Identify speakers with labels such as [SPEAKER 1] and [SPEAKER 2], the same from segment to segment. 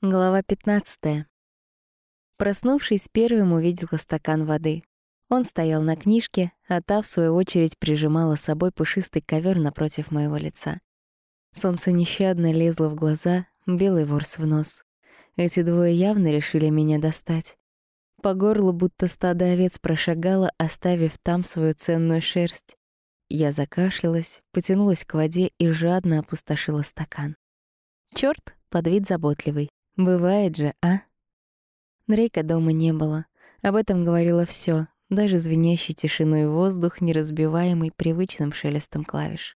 [SPEAKER 1] Глава 15. Проснувшись, первым увидела стакан воды. Он стоял на книжке, а та, в свою очередь, прижимала с собой пушистый ковер напротив моего лица. Солнце нещадно лезло в глаза, белый ворс в нос. Эти двое явно решили меня достать. По горлу будто стадо овец прошагало, оставив там свою ценную шерсть. Я закашлялась, потянулась к воде и жадно опустошила стакан. Чёрт, под вид заботливый. Бывает же, а? Дрейка дома не было. Об этом говорило все, даже звенящий тишиной воздух, не разбиваемый привычным шелестом клавиш.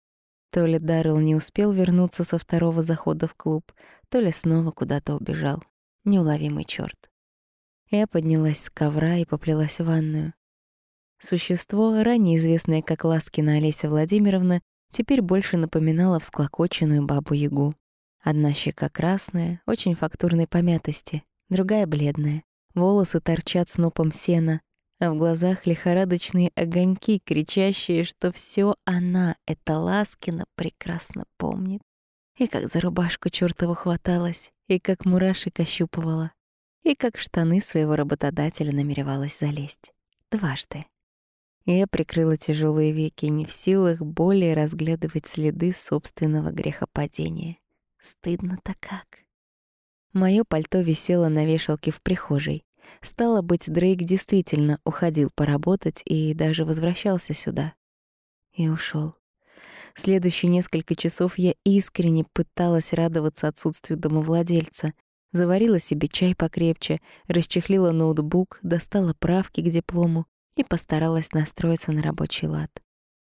[SPEAKER 1] То ли Даррелл не успел вернуться со второго захода в клуб, то ли снова куда-то убежал. Неуловимый черт. Я поднялась с ковра и поплелась в ванную. Существо, ранее известное как Ласкина Олеся Владимировна, теперь больше напоминало всклокоченную бабу-ягу. Одна щека красная, очень фактурной помятости, другая бледная. Волосы торчат снопом сена, а в глазах лихорадочные огоньки, кричащие, что все она, эта Ласкина, прекрасно помнит. И как за рубашку чёртову хваталась, и как мурашек ощупывала, и как штаны своего работодателя намеревалась залезть. Дважды. Я прикрыла тяжелые веки, не в силах более разглядывать следы собственного грехопадения. Стыдно-то как. Моё пальто висело на вешалке в прихожей. Стало быть, Дрейк действительно уходил поработать и даже возвращался сюда. И ушёл. Следующие несколько часов я искренне пыталась радоваться отсутствию домовладельца. Заварила себе чай покрепче, расчехлила ноутбук, достала правки к диплому и постаралась настроиться на рабочий лад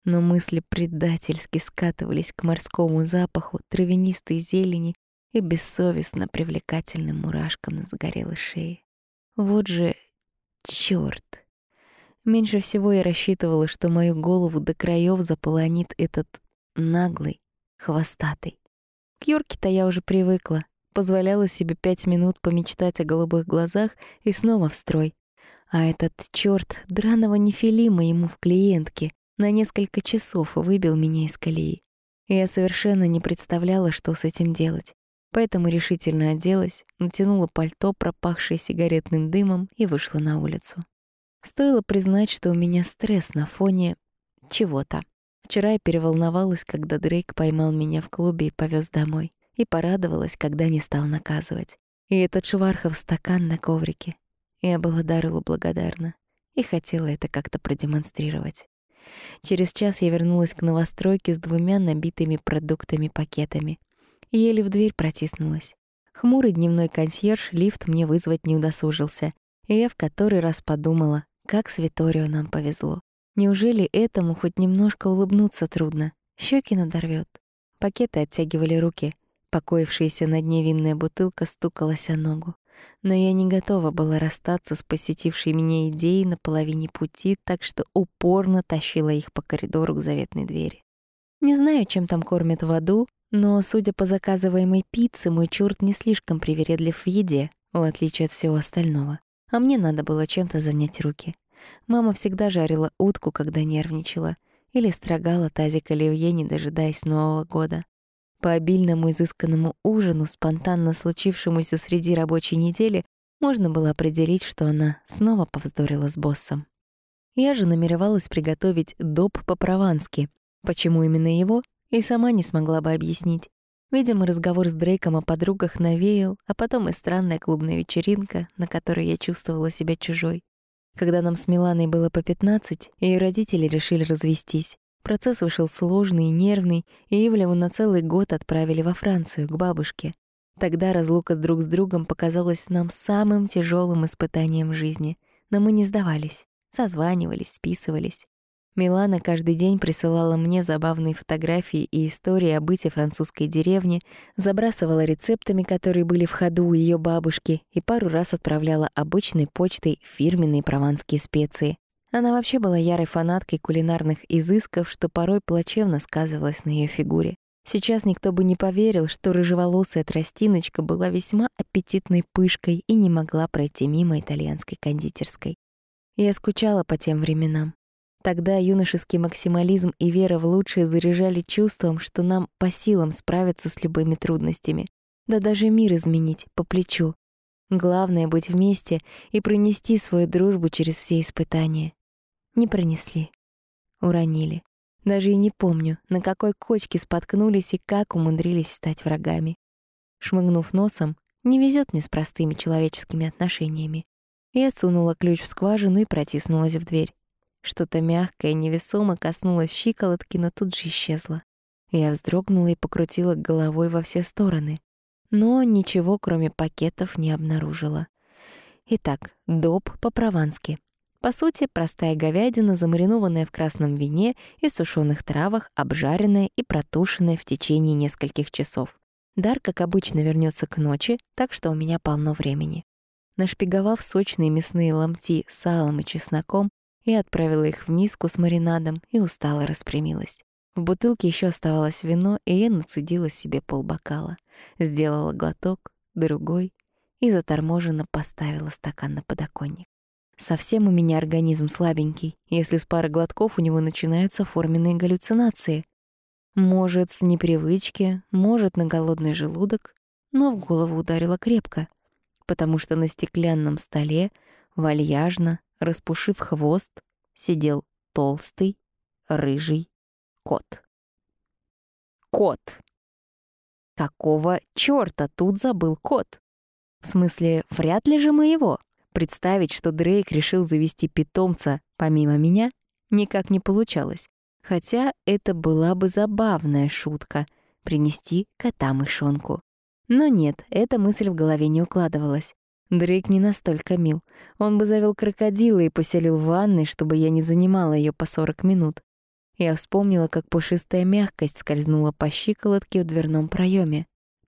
[SPEAKER 1] но мысли предательски скатывались к морскому запаху травянистой зелени и бессовестно привлекательным мурашкам на загорелой шее. Вот же чёрт! Меньше всего я рассчитывала, что мою голову до краев заполонит этот наглый, хвостатый. К Юрке-то я уже привыкла, позволяла себе пять минут помечтать о голубых глазах и снова в строй. А этот чёрт драного нефилима ему в клиентке, на несколько часов выбил меня из колеи. Я совершенно не представляла, что с этим делать. Поэтому решительно оделась, натянула пальто, пропахшее сигаретным дымом, и вышла на улицу. Стоило признать, что у меня стресс на фоне чего-то. Вчера я переволновалась, когда Дрейк поймал меня в клубе и повез домой, и порадовалась, когда не стал наказывать. И этот швархов стакан на коврике. Я была Дарылу благодарна и хотела это как-то продемонстрировать. Через час я вернулась к новостройке с двумя набитыми продуктами пакетами. Еле в дверь протиснулась. Хмурый дневной консьерж лифт мне вызвать не удосужился, и я в который раз подумала, как с Виторио нам повезло. Неужели этому хоть немножко улыбнуться трудно? Щеки надорвет. Пакеты оттягивали руки. Покоившаяся на дне винная бутылка стукалась о ногу но я не готова была расстаться с посетившей меня идеей на половине пути, так что упорно тащила их по коридору к заветной двери. Не знаю, чем там кормят в аду, но, судя по заказываемой пицце, мой чёрт не слишком привередлив в еде, в отличие от всего остального. А мне надо было чем-то занять руки. Мама всегда жарила утку, когда нервничала, или строгала тазик оливье, не дожидаясь Нового года. По обильному изысканному ужину, спонтанно случившемуся среди рабочей недели, можно было определить, что она снова повздорила с боссом. Я же намеревалась приготовить доп по-провански. Почему именно его, и сама не смогла бы объяснить. Видимо, разговор с Дрейком о подругах навеял, а потом и странная клубная вечеринка, на которой я чувствовала себя чужой. Когда нам с Миланой было по 15, ее родители решили развестись. Процесс вышел сложный и нервный, и Ивлеву на целый год отправили во Францию, к бабушке. Тогда разлука друг с другом показалась нам самым тяжелым испытанием жизни, но мы не сдавались, созванивались, списывались. Милана каждый день присылала мне забавные фотографии и истории о быте французской деревни, забрасывала рецептами, которые были в ходу у ее бабушки, и пару раз отправляла обычной почтой фирменные прованские специи. Она вообще была ярой фанаткой кулинарных изысков, что порой плачевно сказывалось на ее фигуре. Сейчас никто бы не поверил, что рыжеволосая тростиночка была весьма аппетитной пышкой и не могла пройти мимо итальянской кондитерской. Я скучала по тем временам. Тогда юношеский максимализм и вера в лучшее заряжали чувством, что нам по силам справиться с любыми трудностями. да даже мир изменить по плечу. Главное — быть вместе и пронести свою дружбу через все испытания. Не пронесли. Уронили. Даже и не помню, на какой кочке споткнулись и как умудрились стать врагами. Шмыгнув носом, не везет мне с простыми человеческими отношениями. Я сунула ключ в скважину и протиснулась в дверь. Что-то мягкое, невесомо коснулось щиколотки, но тут же исчезло. Я вздрогнула и покрутила головой во все стороны. Но ничего, кроме пакетов, не обнаружила. Итак, доп по-провански. По сути, простая говядина, замаринованная в красном вине и сушеных травах, обжаренная и протушенная в течение нескольких часов. Дар, как обычно, вернется к ночи, так что у меня полно времени. Нашпиговав сочные мясные ломти салом и чесноком, я отправила их в миску с маринадом и устало распрямилась. В бутылке еще оставалось вино, и я нацедила себе полбокала. Сделала глоток, другой и заторможенно поставила стакан на подоконник. Совсем у меня организм слабенький, если с пары глотков у него начинаются форменные галлюцинации. Может, с непривычки, может, на голодный желудок, но в голову ударило крепко, потому что на стеклянном столе, вальяжно, распушив хвост, сидел толстый, рыжий кот. Кот. Какого чёрта тут забыл кот? В смысле, вряд ли же моего. Представить, что Дрейк решил завести питомца помимо меня, никак не получалось. Хотя это была бы забавная шутка — принести кота-мышонку. Но нет, эта мысль в голове не укладывалась. Дрейк не настолько мил. Он бы завел крокодила и поселил в ванной, чтобы я не занимала ее по 40 минут. Я вспомнила, как пушистая мягкость скользнула по щиколотке в дверном проеме.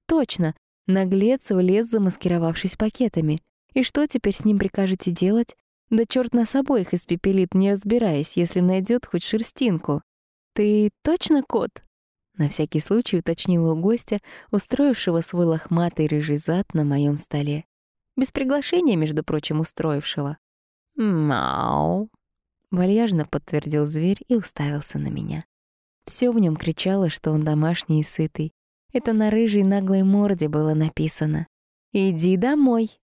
[SPEAKER 1] Точно, наглец влез, замаскировавшись пакетами. И что теперь с ним прикажете делать? Да черт нас обоих испепелит, не разбираясь, если найдет хоть шерстинку. «Ты точно кот?» На всякий случай уточнила у гостя, устроившего свой лохматый рыжий зад на моем столе. Без приглашения, между прочим, устроившего. «Мяу!» Вальяжно подтвердил зверь и уставился на меня. Все в нем кричало, что он домашний и сытый. Это на рыжей наглой морде было написано. «Иди домой!»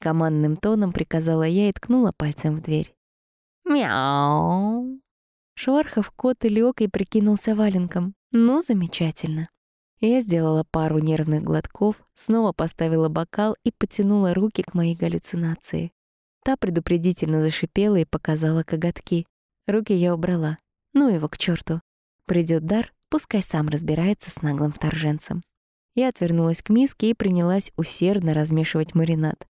[SPEAKER 1] Командным тоном приказала я и ткнула пальцем в дверь. «Мяу!» Швархов кот и лёг и прикинулся валенком. Ну, замечательно. Я сделала пару нервных глотков, снова поставила бокал и потянула руки к моей галлюцинации. Та предупредительно зашипела и показала коготки. Руки я убрала. Ну его к черту. Придет дар, пускай сам разбирается с наглым вторженцем. Я отвернулась к миске и принялась усердно размешивать маринад.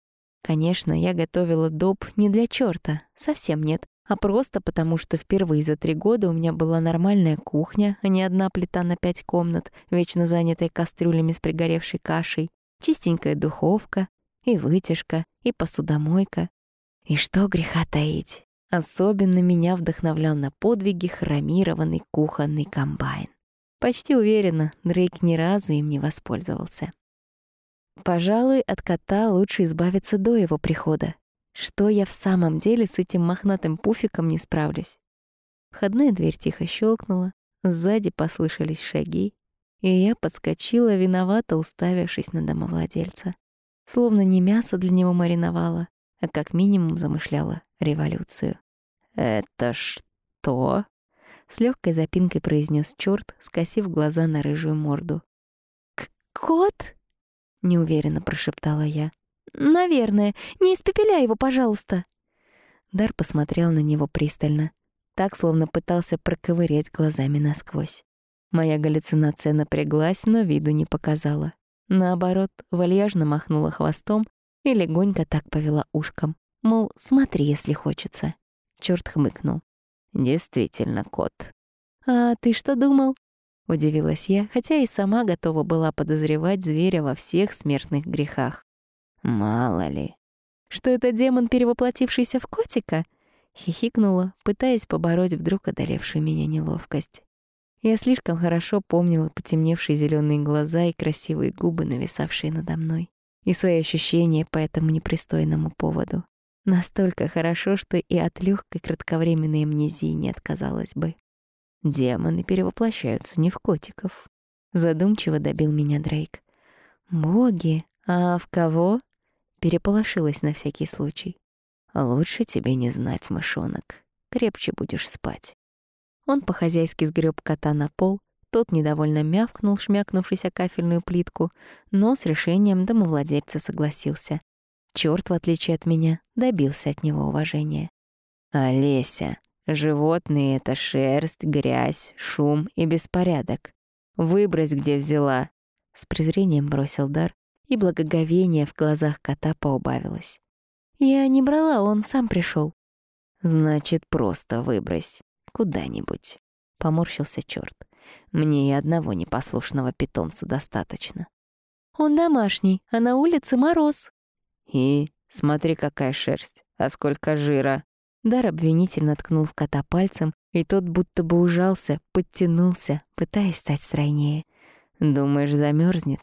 [SPEAKER 1] Конечно, я готовила доп не для чёрта, совсем нет а просто потому, что впервые за три года у меня была нормальная кухня, а не одна плита на пять комнат, вечно занятая кастрюлями с пригоревшей кашей, чистенькая духовка, и вытяжка, и посудомойка. И что греха таить, особенно меня вдохновлял на подвиги хромированный кухонный комбайн. Почти уверена, Дрейк ни разу им не воспользовался. Пожалуй, от кота лучше избавиться до его прихода, что я в самом деле с этим мохнатым пуфиком не справлюсь? Входная дверь тихо щелкнула, сзади послышались шаги, и я подскочила, виновато уставившись на домовладельца. Словно не мясо для него мариновала, а как минимум замышляла революцию. «Это что?» — с легкой запинкой произнес чёрт, скосив глаза на рыжую морду. «Кот?» — неуверенно прошептала я. «Наверное. Не испепеляй его, пожалуйста». Дар посмотрел на него пристально, так, словно пытался проковырять глазами насквозь. Моя галлюцинация напряглась, но виду не показала. Наоборот, вальяжно махнула хвостом и легонько так повела ушком. Мол, смотри, если хочется. Чёрт хмыкнул. «Действительно, кот». «А ты что думал?» Удивилась я, хотя и сама готова была подозревать зверя во всех смертных грехах. Мало ли. Что это демон, перевоплотившийся в котика? Хихикнула, пытаясь побороть вдруг одолевшую меня неловкость. Я слишком хорошо помнила потемневшие зеленые глаза и красивые губы, нависавшие надо мной, и свои ощущения по этому непристойному поводу. Настолько хорошо, что и от легкой кратковременной амнезии не отказалась бы. Демоны перевоплощаются не в котиков. Задумчиво добил меня Дрейк. Боги, а в кого? Переполошилась на всякий случай.
[SPEAKER 2] Лучше тебе не знать, мышонок. Крепче будешь спать.
[SPEAKER 1] Он по-хозяйски сгреб кота на пол, тот недовольно мявкнул, шмякнувшись о кафельную плитку, но с решением домовладельца согласился. Чёрт, в отличие от меня, добился от него уважения.
[SPEAKER 2] «Олеся, животные — это шерсть, грязь, шум и беспорядок. Выбрось, где взяла!»
[SPEAKER 1] С презрением бросил дар, и благоговение в глазах кота поубавилось. «Я не брала, он сам пришел.
[SPEAKER 2] «Значит, просто выбрось куда-нибудь», — поморщился чёрт. Мне и одного непослушного питомца достаточно.
[SPEAKER 1] Он домашний, а на улице мороз.
[SPEAKER 2] И смотри, какая шерсть, а сколько жира.
[SPEAKER 1] Дар обвинительно ткнул в кота пальцем, и тот будто бы ужался, подтянулся, пытаясь стать стройнее.
[SPEAKER 2] Думаешь, замерзнет?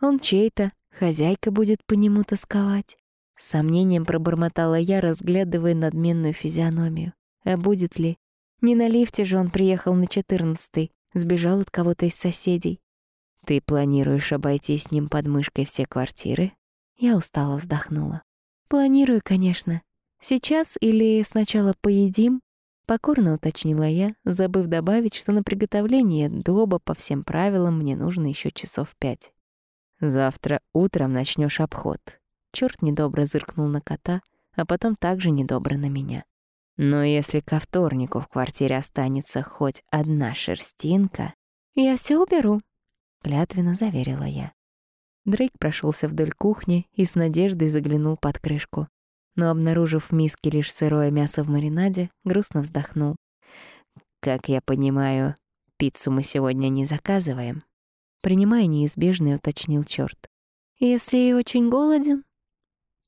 [SPEAKER 1] Он чей-то, хозяйка будет по нему тосковать. С сомнением пробормотала я, разглядывая надменную физиономию. А будет ли? Не на лифте же он приехал на четырнадцатый, Сбежал от кого-то из соседей.
[SPEAKER 2] Ты планируешь обойти с ним под мышкой все квартиры?
[SPEAKER 1] Я устало вздохнула. Планирую, конечно. Сейчас или сначала поедим? Покорно уточнила я, забыв добавить, что на приготовление доба по всем правилам мне нужно еще часов пять.
[SPEAKER 2] Завтра утром начнешь обход.
[SPEAKER 1] Черт недобро зыркнул на кота, а потом также недобро на меня.
[SPEAKER 2] Но если ко вторнику в квартире останется хоть одна шерстинка...
[SPEAKER 1] «Я все уберу», — клятвенно заверила я. Дрейк прошелся вдоль кухни и с надеждой заглянул под крышку. Но, обнаружив в миске лишь сырое мясо в маринаде, грустно вздохнул.
[SPEAKER 2] «Как я понимаю, пиццу мы сегодня не заказываем?»
[SPEAKER 1] Принимая неизбежное, уточнил чёрт. «Если очень голоден?»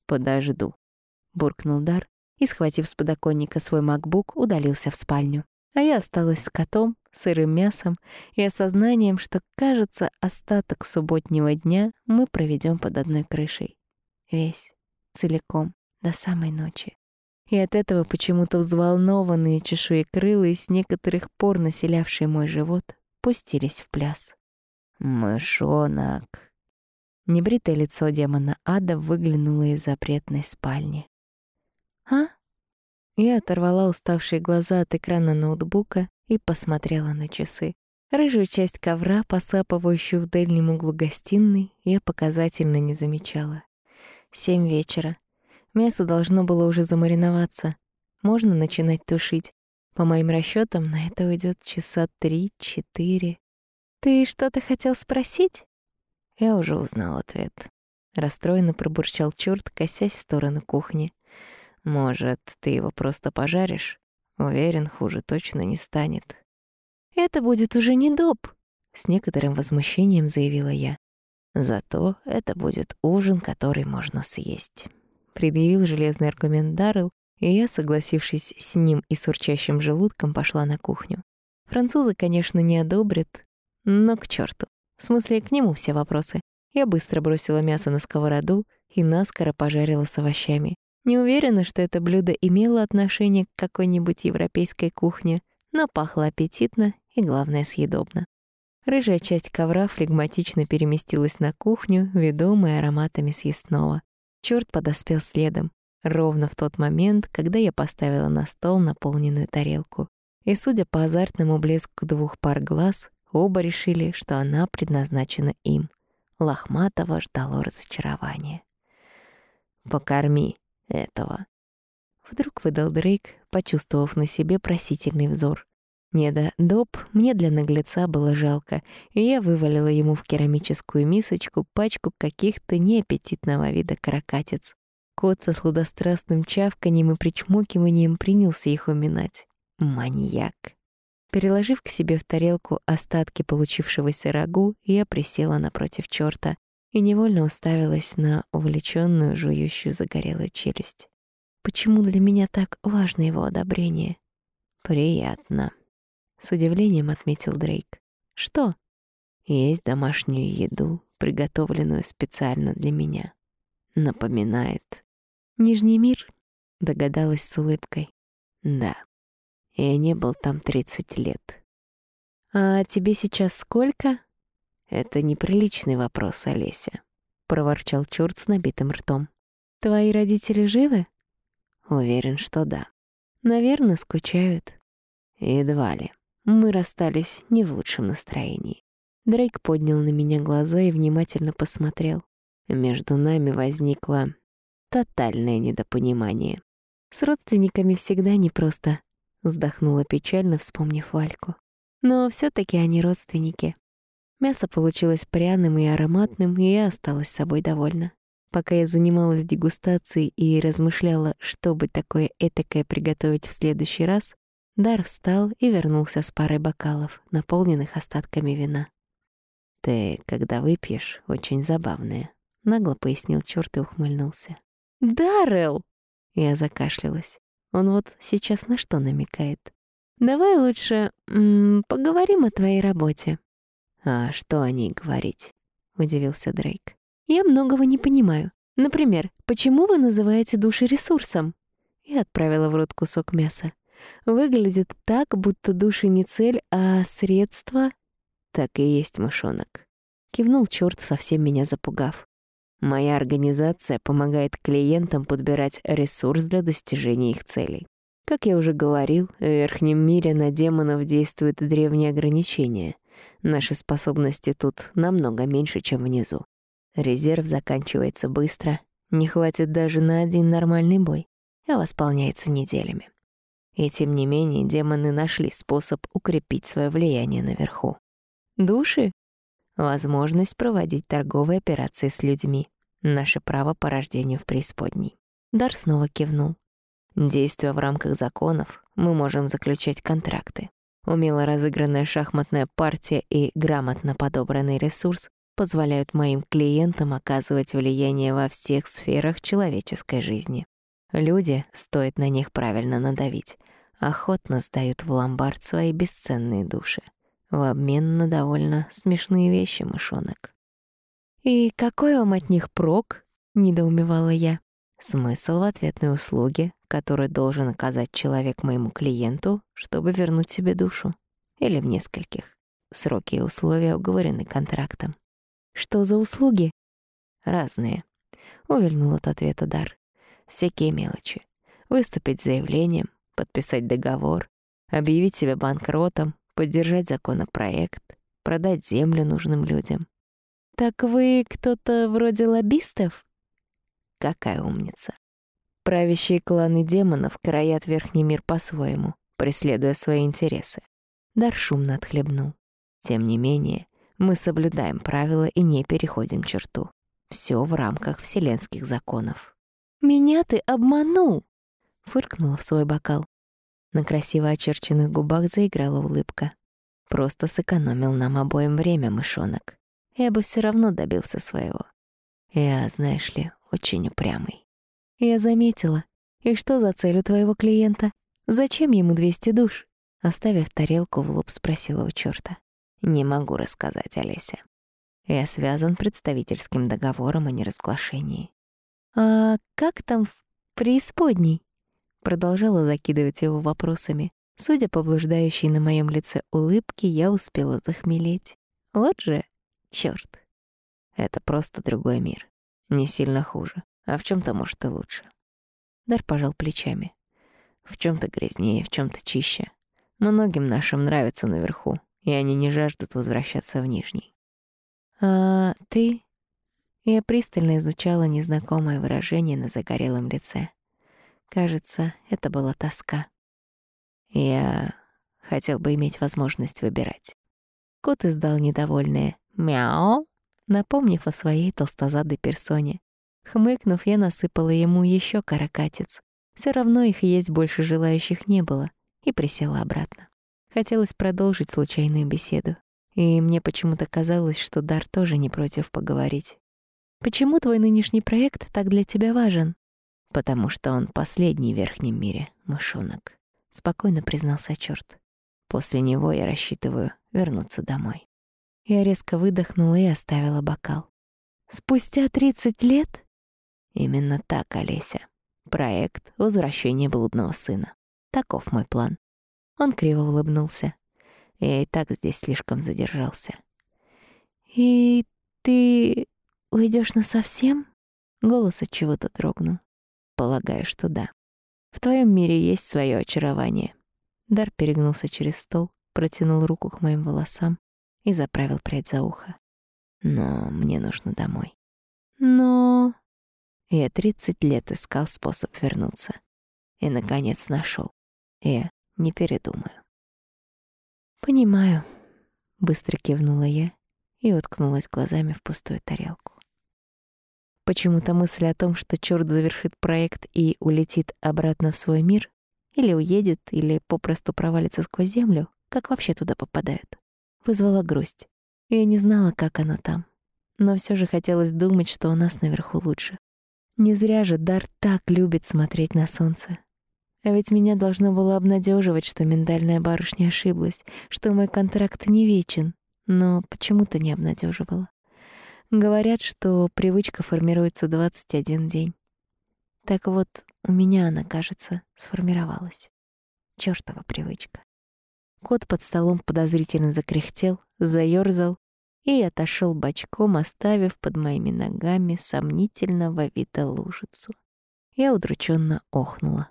[SPEAKER 2] «Подожду», — буркнул Дар и, схватив с подоконника свой макбук, удалился в спальню.
[SPEAKER 1] А я осталась с котом, сырым мясом и осознанием, что, кажется, остаток субботнего дня мы проведем под одной крышей. Весь, целиком, до самой ночи. И от этого почему-то взволнованные чешуекрылые, с некоторых пор населявшие мой живот, пустились в пляс.
[SPEAKER 2] «Мышонок!»
[SPEAKER 1] Небритое лицо демона ада выглянуло из запретной спальни. «А?» Я оторвала уставшие глаза от экрана ноутбука и посмотрела на часы. Рыжую часть ковра, посапывающую в дальнем углу гостиной, я показательно не замечала. Семь вечера. Мясо должно было уже замариноваться. Можно начинать тушить. По моим расчетам, на это уйдет часа три-четыре. «Ты что-то хотел спросить?»
[SPEAKER 2] Я уже узнал ответ. Расстроенно пробурчал чёрт, косясь в сторону кухни. Может, ты его просто пожаришь? Уверен, хуже точно не станет.
[SPEAKER 1] Это будет уже не доп, с некоторым возмущением заявила я.
[SPEAKER 2] Зато это будет ужин, который можно съесть.
[SPEAKER 1] Предъявил железный аргумент Даррелл, и я, согласившись с ним и с урчащим желудком, пошла на кухню. Французы, конечно, не одобрят, но к черту. В смысле, к нему все вопросы. Я быстро бросила мясо на сковороду и наскоро пожарила с овощами. Не уверена, что это блюдо имело отношение к какой-нибудь европейской кухне, но пахло аппетитно и, главное, съедобно. Рыжая часть ковра флегматично переместилась на кухню, ведомая ароматами съестного. Чёрт подоспел следом, ровно в тот момент, когда я поставила на стол наполненную тарелку. И, судя по азартному блеску двух пар глаз, оба решили, что она предназначена им. Лохматого ждало разочарование.
[SPEAKER 2] «Покорми», этого.
[SPEAKER 1] Вдруг выдал Дрейк, почувствовав на себе просительный взор. Не да доп, мне для наглеца было жалко, и я вывалила ему в керамическую мисочку пачку каких-то неаппетитного вида каракатиц. Кот со сладострастным чавканьем и причмокиванием принялся их уминать. Маньяк. Переложив к себе в тарелку остатки получившегося рагу, я присела напротив чёрта, и невольно уставилась на увлечённую жующую загорелую челюсть. Почему для меня так важно его одобрение?
[SPEAKER 2] Приятно,
[SPEAKER 1] с удивлением отметил Дрейк. Что?
[SPEAKER 2] Есть домашнюю еду, приготовленную специально для меня. Напоминает.
[SPEAKER 1] Нижний мир? Догадалась с улыбкой.
[SPEAKER 2] Да. Я не был там 30 лет.
[SPEAKER 1] А тебе сейчас сколько?
[SPEAKER 2] Это неприличный вопрос, Олеся. проворчал чёрт с набитым ртом.
[SPEAKER 1] «Твои родители живы?»
[SPEAKER 2] «Уверен, что да».
[SPEAKER 1] «Наверное, скучают».
[SPEAKER 2] «Едва ли. Мы расстались не в лучшем настроении».
[SPEAKER 1] Дрейк поднял на меня глаза и внимательно посмотрел.
[SPEAKER 2] Между нами возникло тотальное недопонимание.
[SPEAKER 1] «С родственниками всегда непросто», — вздохнула печально, вспомнив Вальку. «Но все таки они родственники». Мясо получилось пряным и ароматным, и я осталась собой довольна. Пока я занималась дегустацией и размышляла, что бы такое этакое приготовить в следующий раз, Дар встал и вернулся с парой бокалов, наполненных остатками вина.
[SPEAKER 2] «Ты, когда выпьешь, очень забавная», — нагло пояснил чёрт и ухмыльнулся.
[SPEAKER 1] «Даррелл!» Я закашлялась. Он вот сейчас на что намекает? «Давай лучше м -м, поговорим о твоей работе».
[SPEAKER 2] «А что о ней говорить?» — удивился Дрейк.
[SPEAKER 1] Я многого не понимаю. Например, почему вы называете души ресурсом? Я отправила в рот кусок мяса. Выглядит так, будто души не цель, а средство.
[SPEAKER 2] Так и есть, мышонок.
[SPEAKER 1] Кивнул черт, совсем меня запугав.
[SPEAKER 2] Моя организация помогает клиентам подбирать ресурс для достижения их целей. Как я уже говорил, в верхнем мире на демонов действуют древние ограничения. Наши способности тут намного меньше, чем внизу. Резерв заканчивается быстро, не хватит даже на один нормальный бой, а восполняется неделями. И тем не менее демоны нашли способ укрепить свое влияние наверху.
[SPEAKER 1] Души?
[SPEAKER 2] Возможность проводить торговые операции с людьми. Наше право по рождению в преисподней.
[SPEAKER 1] Дар снова кивнул.
[SPEAKER 2] Действуя в рамках законов, мы можем заключать контракты. Умело разыгранная шахматная партия и грамотно подобранный ресурс позволяют моим клиентам оказывать влияние во всех сферах человеческой жизни. Люди, стоит на них правильно надавить, охотно сдают в ломбард свои бесценные души в обмен на довольно смешные вещи, мышонок.
[SPEAKER 1] «И какой вам от них прок?» — недоумевала я.
[SPEAKER 2] Смысл в ответной услуге, которую должен оказать человек моему клиенту, чтобы вернуть себе душу. Или в нескольких. Сроки и условия уговорены контрактом.
[SPEAKER 1] Что за услуги?
[SPEAKER 2] Разные. Увильнул от ответа Дар. Всякие мелочи. Выступить с заявлением, подписать договор, объявить себя банкротом, поддержать законопроект, продать землю нужным людям.
[SPEAKER 1] Так вы кто-то вроде лоббистов?
[SPEAKER 2] Какая умница.
[SPEAKER 1] Правящие кланы демонов краят верхний мир по-своему, преследуя свои интересы.
[SPEAKER 2] Дар шумно отхлебнул. Тем не менее, мы соблюдаем правила и не переходим черту. Все в рамках вселенских законов.
[SPEAKER 1] «Меня ты обманул!» — фыркнула в свой бокал.
[SPEAKER 2] На красиво очерченных губах заиграла улыбка. Просто сэкономил нам обоим время, мышонок. Я бы все равно добился своего. Я, знаешь ли, очень упрямый.
[SPEAKER 1] Я заметила. И что за цель у твоего клиента? Зачем ему 200 душ?
[SPEAKER 2] Оставив тарелку в лоб, спросила у чёрта. Не могу рассказать, Олеся. Я связан представительским договором о неразглашении.
[SPEAKER 1] «А как там в преисподней?» Продолжала закидывать его вопросами. Судя по блуждающей на моем лице улыбке, я успела захмелеть. Вот же чёрт.
[SPEAKER 2] Это просто другой мир. Не сильно хуже, а в чем то может, и лучше.
[SPEAKER 1] Дар пожал плечами.
[SPEAKER 2] В чем то грязнее, в чем то чище. Многим нашим нравится наверху, и они не жаждут возвращаться в Нижний.
[SPEAKER 1] «А ты?» Я пристально изучала незнакомое выражение на загорелом лице. Кажется, это была тоска.
[SPEAKER 2] Я хотел бы иметь возможность выбирать.
[SPEAKER 1] Кот издал недовольное «мяу», напомнив о своей толстозадой персоне. Хмыкнув, я насыпала ему еще каракатиц. Все равно их есть больше желающих не было, и присела обратно. Хотелось продолжить случайную беседу. И мне почему-то казалось, что Дар тоже не против поговорить. «Почему твой нынешний проект так для тебя важен?»
[SPEAKER 2] «Потому что он последний в Верхнем мире, мышонок», — спокойно признался чёрт. «После него я рассчитываю вернуться домой».
[SPEAKER 1] Я резко выдохнула и оставила бокал. «Спустя тридцать лет?»
[SPEAKER 2] «Именно так, Олеся. Проект «Возвращение блудного сына». Таков мой план. Он криво улыбнулся. Я и так здесь слишком задержался.
[SPEAKER 1] «И ты уйдешь насовсем?»
[SPEAKER 2] Голос от чего-то дрогнул. Полагаю, что да. В твоем мире есть свое очарование. Дар перегнулся через стол, протянул руку к моим волосам и заправил прядь за ухо. Но мне нужно домой.
[SPEAKER 1] Но...
[SPEAKER 2] Я тридцать лет искал способ вернуться. И, наконец, нашел. Я не передумаю.
[SPEAKER 1] Понимаю.
[SPEAKER 2] Быстро кивнула я и уткнулась глазами в пустую тарелку. Почему-то мысль о том, что чёрт завершит проект и улетит обратно в свой мир, или уедет, или попросту провалится сквозь землю, как вообще туда попадают, вызвала грусть. Я не знала, как оно там. Но всё же хотелось думать, что у нас наверху лучше. Не зря же Дар так любит смотреть на солнце. А ведь меня должно было обнадеживать, что миндальная барышня ошиблась, что мой контракт не вечен, но почему-то не обнадеживала. Говорят, что привычка формируется 21 день. Так вот, у меня она, кажется, сформировалась. Чёртова привычка. Кот под столом подозрительно закряхтел, заёрзал и отошёл бочком, оставив под моими ногами сомнительного вида лужицу. Я удрученно охнула.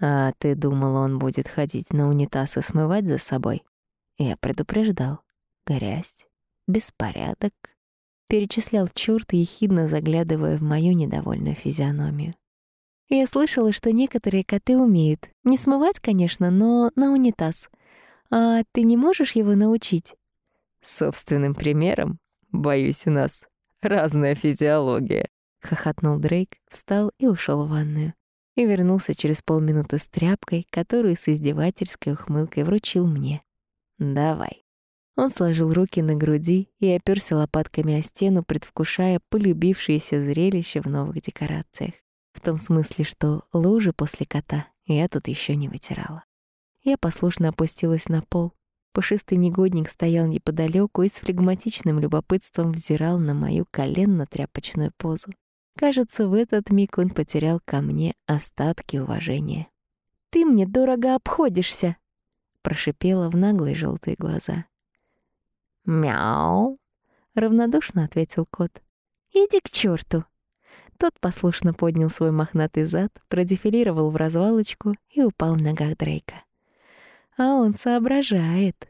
[SPEAKER 2] «А ты думала, он будет ходить на унитаз и смывать за собой?» Я предупреждал. Грязь, беспорядок, перечислял чёрт, ехидно заглядывая в мою недовольную физиономию. Я слышала, что некоторые коты умеют. Не смывать, конечно, но на унитаз. А ты не можешь его научить? Собственным примером? Боюсь, у нас разная физиология. Хохотнул Дрейк, встал и ушел в ванную. И вернулся через полминуты с тряпкой, которую с издевательской ухмылкой вручил мне. «Давай». Он сложил руки на груди и оперся лопатками о стену, предвкушая полюбившееся зрелище в новых декорациях. В том смысле, что лужи после кота я тут еще не вытирала. Я послушно опустилась на пол. Пушистый негодник стоял неподалеку и с флегматичным любопытством взирал на мою коленно-тряпочную позу. Кажется, в этот миг он потерял ко мне остатки уважения.
[SPEAKER 1] «Ты мне дорого обходишься!»
[SPEAKER 2] прошипела в наглые желтые глаза. «Мяу!» — равнодушно ответил кот.
[SPEAKER 1] «Иди к черту!»
[SPEAKER 2] Тот послушно поднял свой мохнатый зад, продефилировал в развалочку и упал в ногах Дрейка. А он соображает.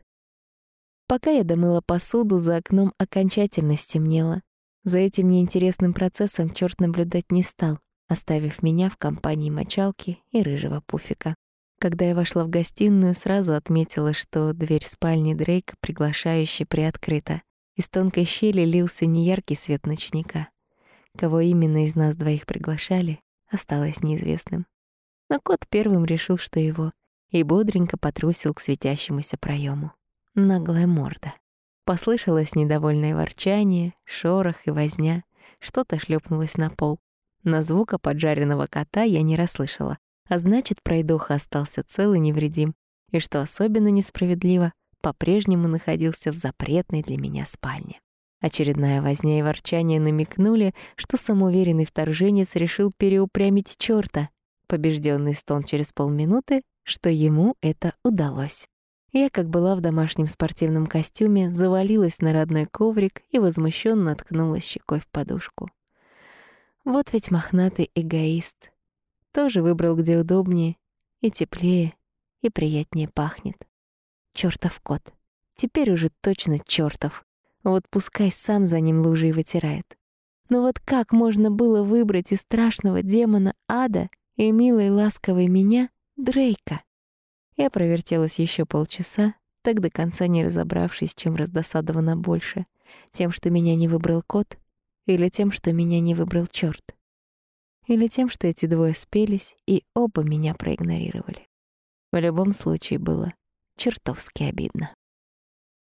[SPEAKER 2] Пока я домыла посуду, за окном окончательно стемнело. За этим неинтересным процессом черт наблюдать не стал, оставив меня в компании мочалки и рыжего пуфика. Когда я вошла в гостиную, сразу отметила, что дверь спальни Дрейка приглашающе приоткрыта. Из тонкой щели лился неяркий свет ночника. Кого именно из нас двоих приглашали, осталось неизвестным. Но кот первым решил, что его, и бодренько потрусил к светящемуся проему. Наглая морда. Послышалось недовольное ворчание, шорох и возня. Что-то шлепнулось на пол. На звука поджаренного кота я не расслышала, а значит, пройдоха остался цел и невредим. И что особенно несправедливо, по-прежнему находился в запретной для меня спальне. Очередная возня и ворчание намекнули, что самоуверенный вторженец решил переупрямить чёрта. Побежденный стон через полминуты, что ему это удалось. Я, как была в домашнем спортивном костюме, завалилась на родной коврик и возмущенно ткнулась щекой в подушку. Вот ведь мохнатый эгоист. Тоже выбрал, где удобнее и теплее, и приятнее пахнет. Чёртов кот. Теперь уже точно чёртов. Вот пускай сам за ним лужей вытирает. Но вот как можно было выбрать из страшного демона ада и милой ласковой меня Дрейка? Я провертелась еще полчаса, так до конца не разобравшись, чем раздосадована больше. Тем, что меня не выбрал кот, или тем, что меня не выбрал чёрт. Или тем, что эти двое спелись и оба меня проигнорировали. В любом случае было чертовски обидно.